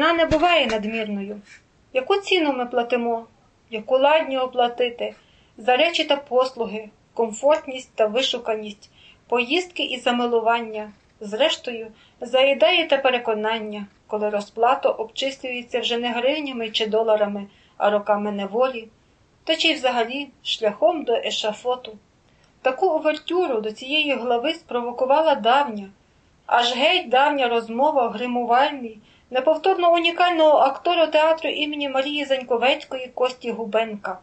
ціна не буває надмірною. Яку ціну ми платимо? Яку ладню оплатити? За речі та послуги, комфортність та вишуканість, поїздки і замилування, зрештою, за ідеї та переконання, коли розплата обчислюється вже не гривнями чи доларами, а роками неволі, та чи й взагалі шляхом до ешафоту. Таку овертюру до цієї глави спровокувала давня, аж геть давня розмова в гримувальній, неповторно унікального актора театру імені Марії Заньковецької Кості Губенка.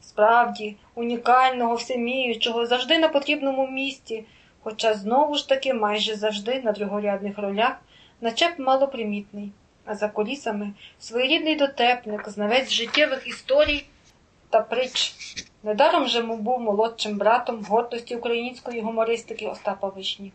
Справді, унікального, всеміючого, завжди на потрібному місці, хоча знову ж таки майже завжди на другорядних ролях, начеб малопримітний, а за колісами своєрідний дотепник, знавець життєвих історій та притч. Недаром же був молодшим братом гордості української гумористики Остапа Вишні.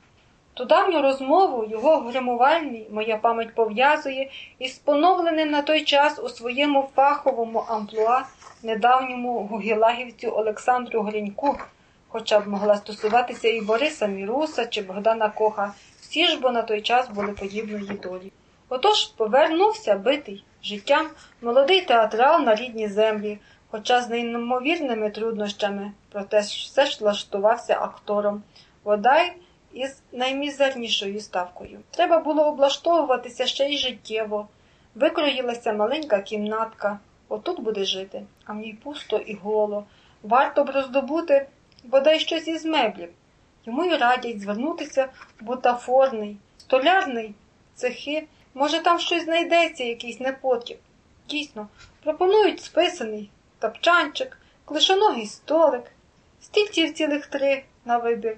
Ту давню розмову його гримувальний моя пам'ять пов'язує із поновленим на той час у своєму фаховому амплуа недавньому гугілагівцю Олександру Гриньку, хоча б могла стосуватися і Бориса Міруса чи Богдана Коха, всі ж бо на той час були подібної долі. Отож повернувся битий життям молодий театрал на рідній землі, хоча з неймовірними труднощами, проте все ж влаштувався актором. Водай із наймізернішою ставкою. Треба було облаштовуватися ще й життєво. Викроїлася маленька кімнатка, отут буде жити, а в ній пусто і голо. Варто б роздобути бодай щось із меблів. Йому й радять звернутися в бутафорний, столярний цехи. Може, там щось знайдеться, якийсь непотріб. Дійсно, пропонують списаний тапчанчик, клишоногий столик, стільців цілих три на вибір.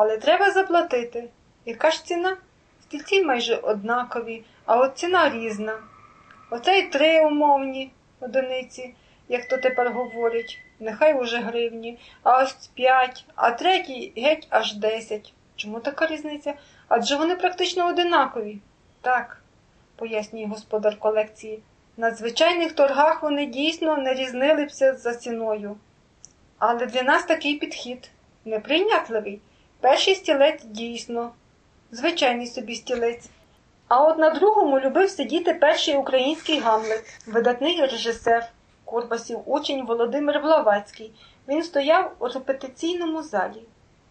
Але треба заплатити. Яка ж ціна? Стільці майже однакові, а от ціна різна. Оце й три умовні одиниці, як то тепер говорять, нехай уже гривні, а ось п'ять, а третій геть аж десять. Чому така різниця? Адже вони практично одинакові. Так, пояснює господар колекції. На звичайних торгах вони дійсно не різнилися за ціною. Але для нас такий підхід неприйнятливий. Перший стілець дійсно, звичайний собі стілець. А от на другому любив сидіти перший український гамлет, видатний режисер, Курбасів учень Володимир Блавацький. Він стояв у репетиційному залі.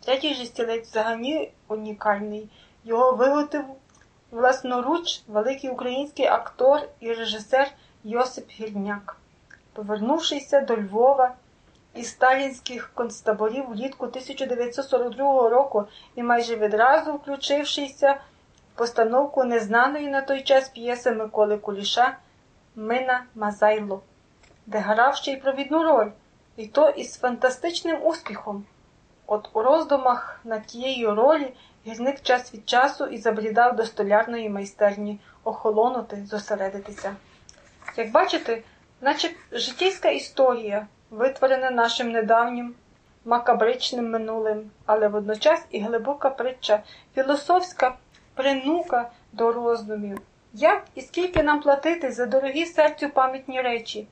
Третій же стілець взагалі унікальний. Його виготовив власноруч великий український актор і режисер Йосип Гірняк. Повернувшися до Львова із сталінських концтаборів влітку 1942 року і майже відразу включившися в постановку незнаної на той час п'єси Миколи Куліша Мина Мазайло, де грав ще й провідну роль, і то із фантастичним успіхом. От у роздумах над тією ролі гірник час від часу і забрідав до столярної майстерні охолонути, зосередитися. Як бачите, наче життєйська історія, витворена нашим недавнім макабричним минулим, але водночас і глибока притча, філософська принука до роздумів. Як і скільки нам платити за дорогі серцю пам'ятні речі,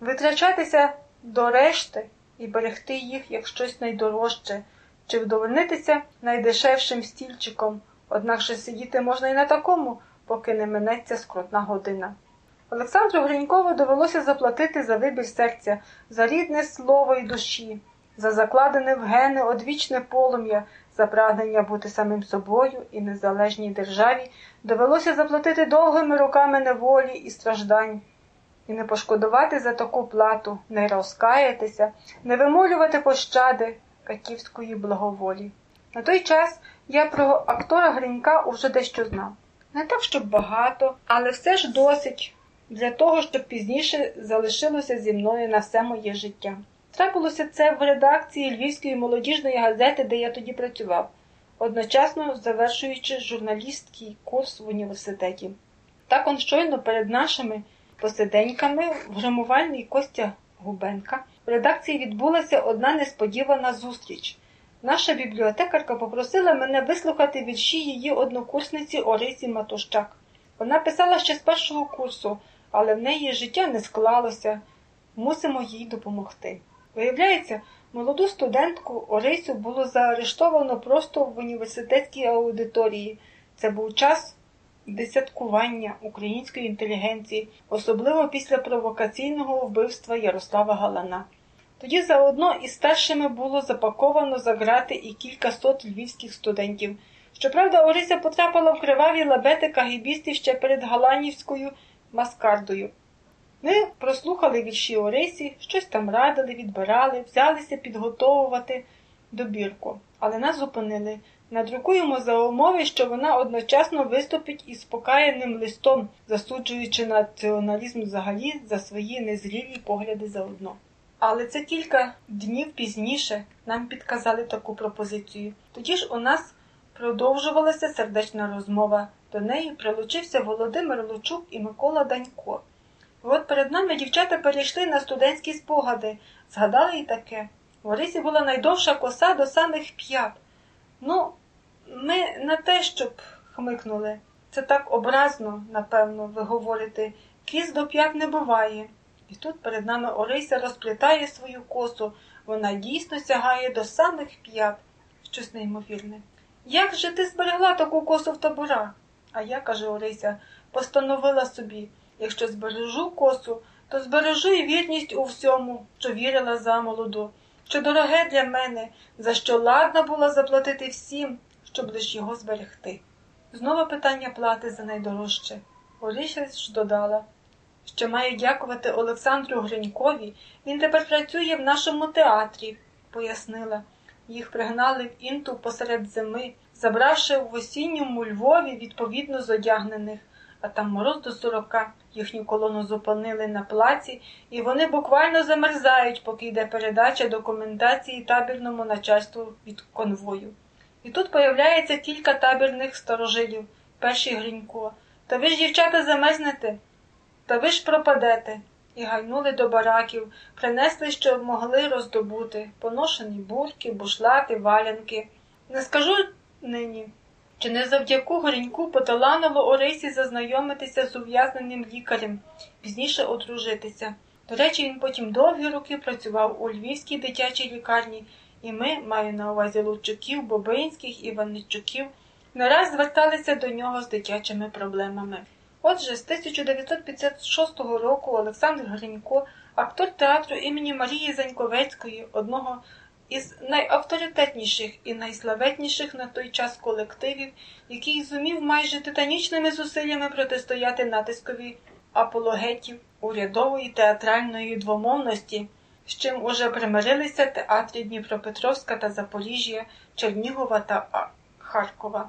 витрачатися до решти і берегти їх як щось найдорожче, чи вдовольнитися найдешевшим стільчиком, однак же сидіти можна і на такому, поки не минеться скрутна година. Олександру Гринькову довелося заплатити за вибір серця, за рідне слово і душі, за закладене в гени одвічне полум'я, за прагнення бути самим собою і незалежній державі, довелося заплатити довгими роками неволі і страждань, і не пошкодувати за таку плату, не розкаятися, не вимолювати пощади катівської благоволі. На той час я про актора Гринька уже дещо знав. Не так, щоб багато, але все ж досить для того, щоб пізніше залишилося зі мною на все моє життя. Трапилося це в редакції Львівської молодіжної газети, де я тоді працював, одночасно завершуючи журналістський курс в університеті. Так он щойно перед нашими посиденьками в гримувальній Костя Губенка в редакції відбулася одна несподівана зустріч. Наша бібліотекарка попросила мене вислухати вірші її однокурсниці Орисі Матущак. Вона писала ще з першого курсу, але в неї життя не склалося. Мусимо їй допомогти. Виявляється, молоду студентку Орисю було заарештовано просто в університетській аудиторії. Це був час, десяткування української інтелігенції, особливо після провокаційного вбивства Ярослава Галана. Тоді заодно із старшими було запаковано за грати і кілька сот львівських студентів. Щоправда, Орися потрапила в криваві лабети кагібістів ще перед Галанівською маскардою. Ми прослухали вірші Орисі, щось там радили, відбирали, взялися підготовувати добірку, але нас зупинили. Надрукуємо за умови, що вона одночасно виступить із покаяним листом, засуджуючи націоналізм взагалі за свої незрілі погляди заодно. Але це кілька днів пізніше нам підказали таку пропозицію. Тоді ж у нас продовжувалася сердечна розмова. До неї прилучився Володимир Лучук і Микола Данько. От перед нами дівчата перейшли на студентські спогади, згадали і таке. В Орисі була найдовша коса до самих п'ят. Ну, ми на те, щоб хмикнули. Це так образно, напевно, ви говорите, кіз до п'ят не буває. І тут перед нами Орися розплітає свою косу, вона дійсно сягає до самих п'ят. Щось неймовірне. Як же ти зберегла таку косу в таборах? А я, каже Орися, постановила собі якщо збережу косу, то збережу і вірність у всьому, що вірила за молоду, що дороге для мене, за що ладна була заплатити всім, щоб лиш його зберегти. Знову питання плати за найдорожче. Орися ж додала що маю дякувати Олександру Гринькові, він тепер працює в нашому театрі, пояснила. Їх пригнали в інту посеред зими, забравши в осінньому Львові відповідно зодягнених, а там мороз до сорока. Їхню колону зупинили на плаці, і вони буквально замерзають, поки йде передача документації табірному начальству від конвою. І тут появляється кілька табірних старожилів, перший Гринько. Та ви ж, дівчата, замерзнете? Та ви ж пропадете. І гайнули до бараків, принесли, що могли роздобути, поношені бурки, бушлати, валянки. Не скажу нині, чи не завдяку горіньку поталанило Орисі зазнайомитися з ув'язненим лікарем, пізніше одружитися. До речі, він потім довгі роки працював у Львівській дитячій лікарні, і ми, маю на увазі Лучуків, Бобинських і Ванничуків, не раз зверталися до нього з дитячими проблемами. Отже, з 1956 року Олександр Гринько, актор театру імені Марії Заньковецької, одного із найавторитетніших і найславетніших на той час колективів, який зумів майже титанічними зусиллями протистояти натискові апологетів урядової театральної двомовності, з чим уже примирилися театрі Дніпропетровська та Запоріжжя, Чернігова та Харкова.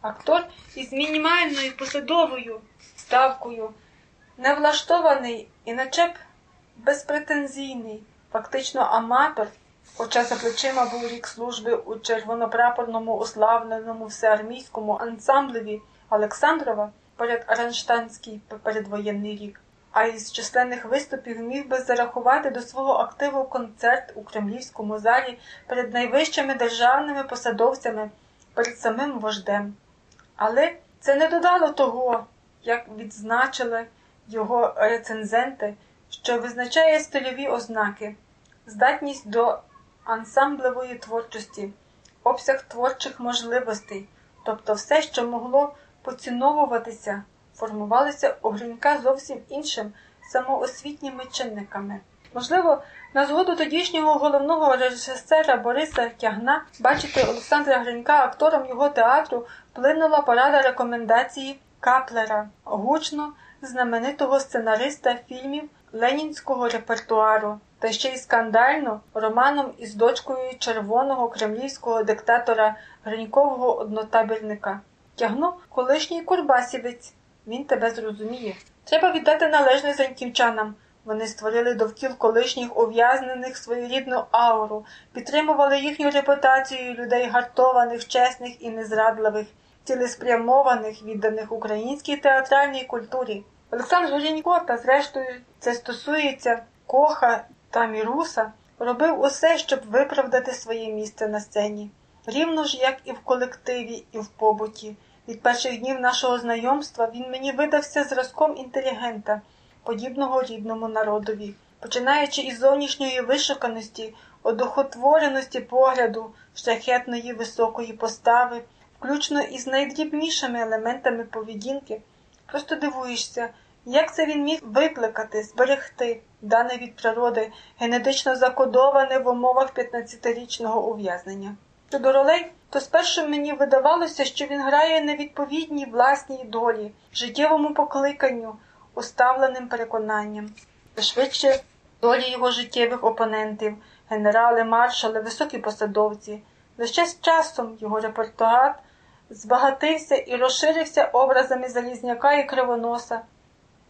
Актор із мінімальною посадовою ставкою, невлаштований і начеб безпретензійний, фактично аматор, хоча за плечима був рік служби у червонопрапорному уславленому всеармійському ансамблеві Олександрова поряд Аранштанський передвоєнний рік, а із численних виступів міг би зарахувати до свого активу концерт у кремлівському залі перед найвищими державними посадовцями, перед самим вождем. Але це не додало того, як відзначили його рецензенти, що визначає стильові ознаки, здатність до ансамблевої творчості, обсяг творчих можливостей, тобто все, що могло поціновуватися, формувалося у Гринька зовсім іншим самоосвітніми чинниками. Можливо, на згоду тодішнього головного режисера Бориса Тягна бачити Олександра Гринька актором його театру вплинула порада рекомендації Каплера, гучно знаменитого сценариста фільмів ленінського репертуару, та ще й скандально романом із дочкою червоного кремлівського диктатора Гринькового однотабірника. Тягно колишній Курбасівець. Він тебе зрозуміє. Треба віддати належне заньківчанам. Вони створили довкіл колишніх ув'язнених своєрідну ауру, підтримували їхню репутацію людей гартованих, чесних і незрадливих цілеспрямованих, відданих українській театральній культурі. Олександр Горінько, та зрештою, це стосується Коха та Міруса, робив усе, щоб виправдати своє місце на сцені, рівно ж, як і в колективі, і в побуті. Від перших днів нашого знайомства він мені видався зразком інтелігента, подібного рідному народові, починаючи із зовнішньої вишуканості, одухотвореності погляду, шляхетної високої постави включно із найдрібнішими елементами поведінки. Просто дивуєшся, як це він міг викликати, зберегти, дане від природи, генетично закодоване в умовах 15-річного ув'язнення. Щодо ролей, то спершу мені видавалося, що він грає невідповідній власній долі, життєвому покликанню, уставленим переконанням. Швидше долі його життєвих опонентів, генерали, маршали, високі посадовці. Лише з часом його репертуар збагатився і розширився образами Залізняка і Кривоноса,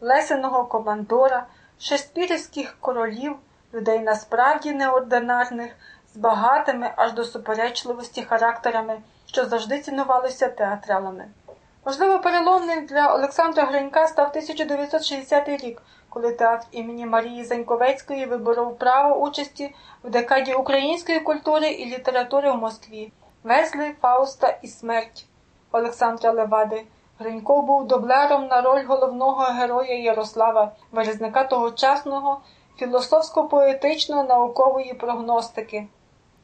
Лесеного командора, шеспірівських королів, людей насправді неординарних, з багатими аж до суперечливості характерами, що завжди цінувалися театралами. Можливо, переломним для Олександра Гринька став 1960 рік, коли театр імені Марії Заньковецької виборов право участі в декаді української культури і літератури в Москві, Везли, Фауста і Смерть Олександра Левади. Гринько був дублером на роль головного героя Ярослава, виразника тогочасного філософсько-поетичної наукової прогностики.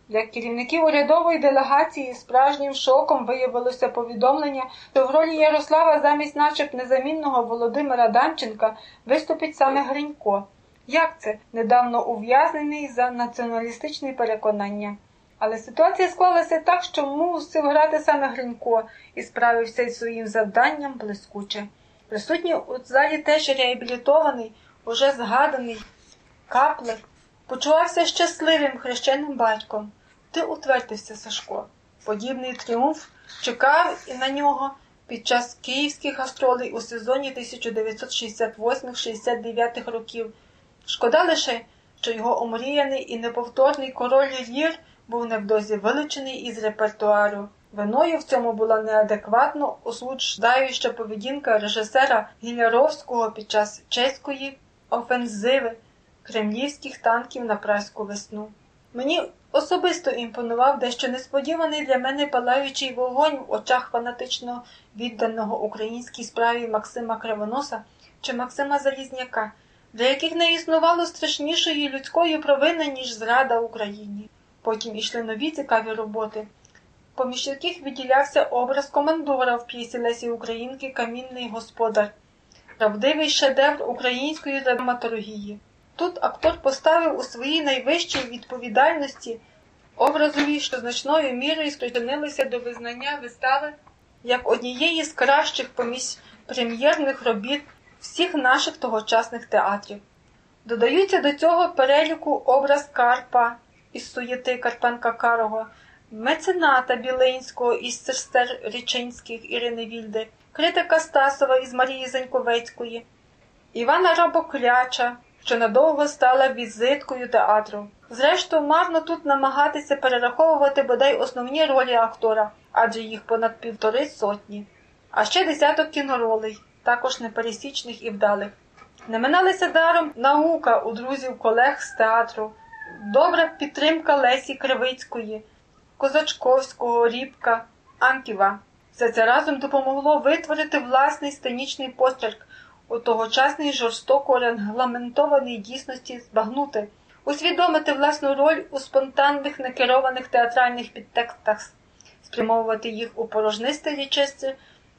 Для керівників урядової делегації справжнім шоком виявилося повідомлення, що в ролі Ярослава замість начеб незамінного Володимира Данченка виступить саме Гринько. Як це недавно ув'язнений за націоналістичні переконання? Але ситуація склалася так, що мусив грати саме Гринько і справився із своїм завданням блискуче. Присутній у залі теж реабілітований, уже згаданий каплер, почувався щасливим хрещеним батьком. Ти утвердився, Сашко. Подібний тріумф чекав і на нього під час київських гастролей у сезоні 1968-69 років. Шкода лише, що його омріяний і неповторний король Лір був невдовзі вилучений із репертуару. Виною в цьому була неадекватно осуджаюча поведінка режисера Гіляровського під час чеської офензиви кремлівських танків на праську весну. Мені особисто імпонував дещо несподіваний для мене палаючий вогонь в очах фанатично відданого українській справі Максима Кривоноса чи Максима Залізняка, для яких не існувало страшнішої людської провини, ніж зрада Україні. Потім ішли нові цікаві роботи, поміж яких виділявся образ командора в п'єсі Лесі Українки Камінний господар, правдивий шедевр української драматургії. Тут актор поставив у своїй найвищій відповідальності образові, що значною мірою спричинилися до визнання вистави як однієї з кращих поміж прем'єрних робіт всіх наших тогочасних театрів. Додаються до цього переліку образ Карпа із суєти Карпенка Карого, мецената Білинського із сестер Річинських Ірини Вільди, критика Стасова із Марії Заньковецької, Івана Рабокляча, що надовго стала візиткою театру. Зрештою, марно тут намагатися перераховувати бодай основні ролі актора, адже їх понад півтори сотні, а ще десяток кіноролей, також непересічних і вдалих. Не миналися даром наука у друзів колег з театру, добра підтримка Лесі Кривицької, Козачковського, Рібка, Анківа. Все це разом допомогло витворити власний сценічний постерк, у тогочасній жорстоко регламентованій дійсності збагнути, усвідомити власну роль у спонтанних некерованих театральних підтекстах, спрямовувати їх у порожнисте річисте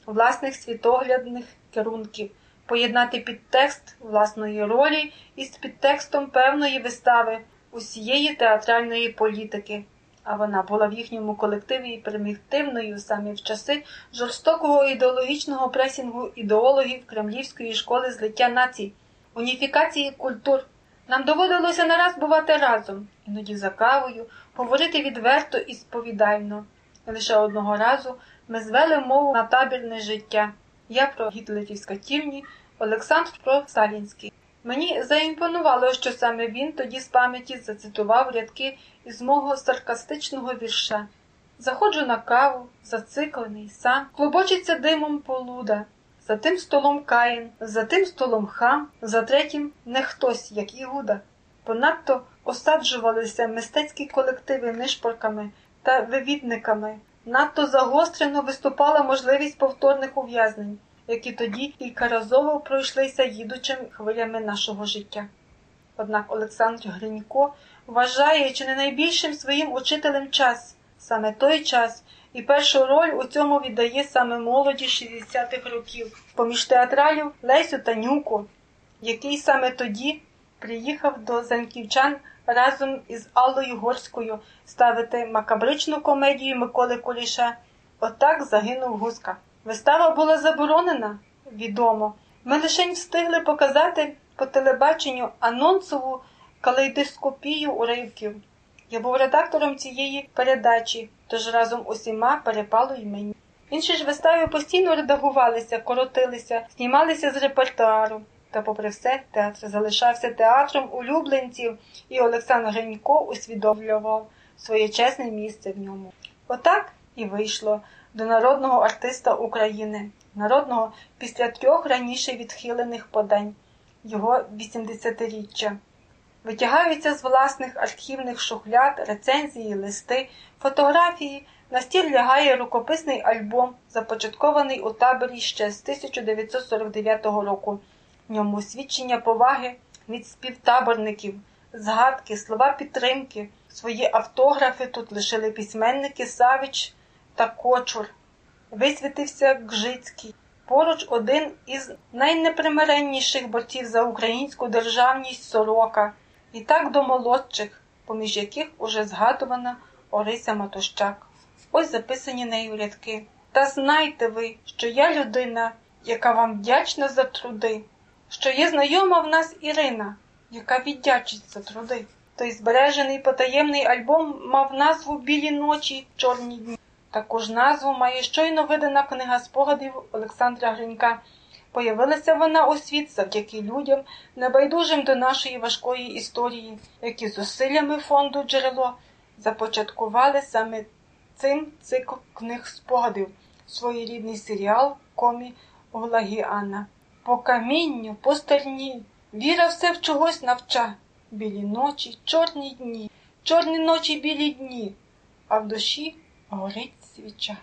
власних світоглядних керунків, поєднати підтекст власної ролі із підтекстом певної вистави усієї театральної політики. А вона була в їхньому колективі примітивною саме в часи жорстокого ідеологічного пресінгу ідеологів Кремлівської школи злиття націй, уніфікації культур. Нам доводилося не раз бувати разом, іноді за кавою, говорити відверто і сповідально. Лише одного разу ми звели мову на табірне життя. Я про гітлерівська тівні, Олександр про Сталінський. Мені заімпонувало, що саме він тоді з пам'яті зацитував рядки із мого саркастичного вірша. Заходжу на каву, зациклений, сам, клубочиться димом полуда, за тим столом Каїн, за тим столом хам, за третім не хтось, як Іуда. Понадто осаджувалися мистецькі колективи нишпорками та вивідниками, надто загострено виступала можливість повторних ув'язнень які тоді кількаразово пройшлися їдучим хвилями нашого життя. Однак Олександр Гринько вважає чи не найбільшим своїм учителем час, саме той час, І першу роль у цьому віддає саме молоді 60-х років, поміж театралів Лесю Танюку, який саме тоді приїхав до Заньківчан разом із Аллою Горською ставити макабричну комедію Миколи Куліша. Отак загинув Гуска. Вистава була заборонена, відомо. Ми лише встигли показати по телебаченню анонсову калейдоскопію уривків. Я був редактором цієї передачі, тож разом усіма перепало й мені. Інші ж вистави постійно редагувалися, коротилися, знімалися з репертуару. Та, попри все, театр залишався театром улюбленців, і Олександр Гринько усвідомлював своє чесне місце в ньому. Отак і вийшло до народного артиста України, народного після трьох раніше відхилених подань його 80-річчя. Витягаються з власних архівних шухляд, рецензії, листи, фотографії. На стіль лягає рукописний альбом, започаткований у таборі ще з 1949 року. В ньому свідчення поваги від співтаборників, згадки, слова підтримки. Свої автографи тут лишили письменники Савіч та Кочур. Висвітився Гжицький. Поруч один із найнепримиренніших борців за українську державність Сорока. І так до молодших, поміж яких уже згадувана Орися Матощак. Ось записані нею рядки. Та знайте ви, що я людина, яка вам вдячна за труди, що є знайома в нас Ірина, яка віддячить за труди. Той збережений потаємний альбом мав назву Білі ночі, чорні дні. Таку ж назву має щойно видана книга спогадів Олександра Гринька. Появилася вона у світ завдяки людям, небайдужим до нашої важкої історії, які зусиллями фонду джерело започаткували саме цим цикл книг спогадів, своєрідний серіал комі Гулагіана. По камінню, по стерні, віра все в чогось навча. Білі ночі, чорні дні, чорні ночі, білі дні, а в душі горить свіча.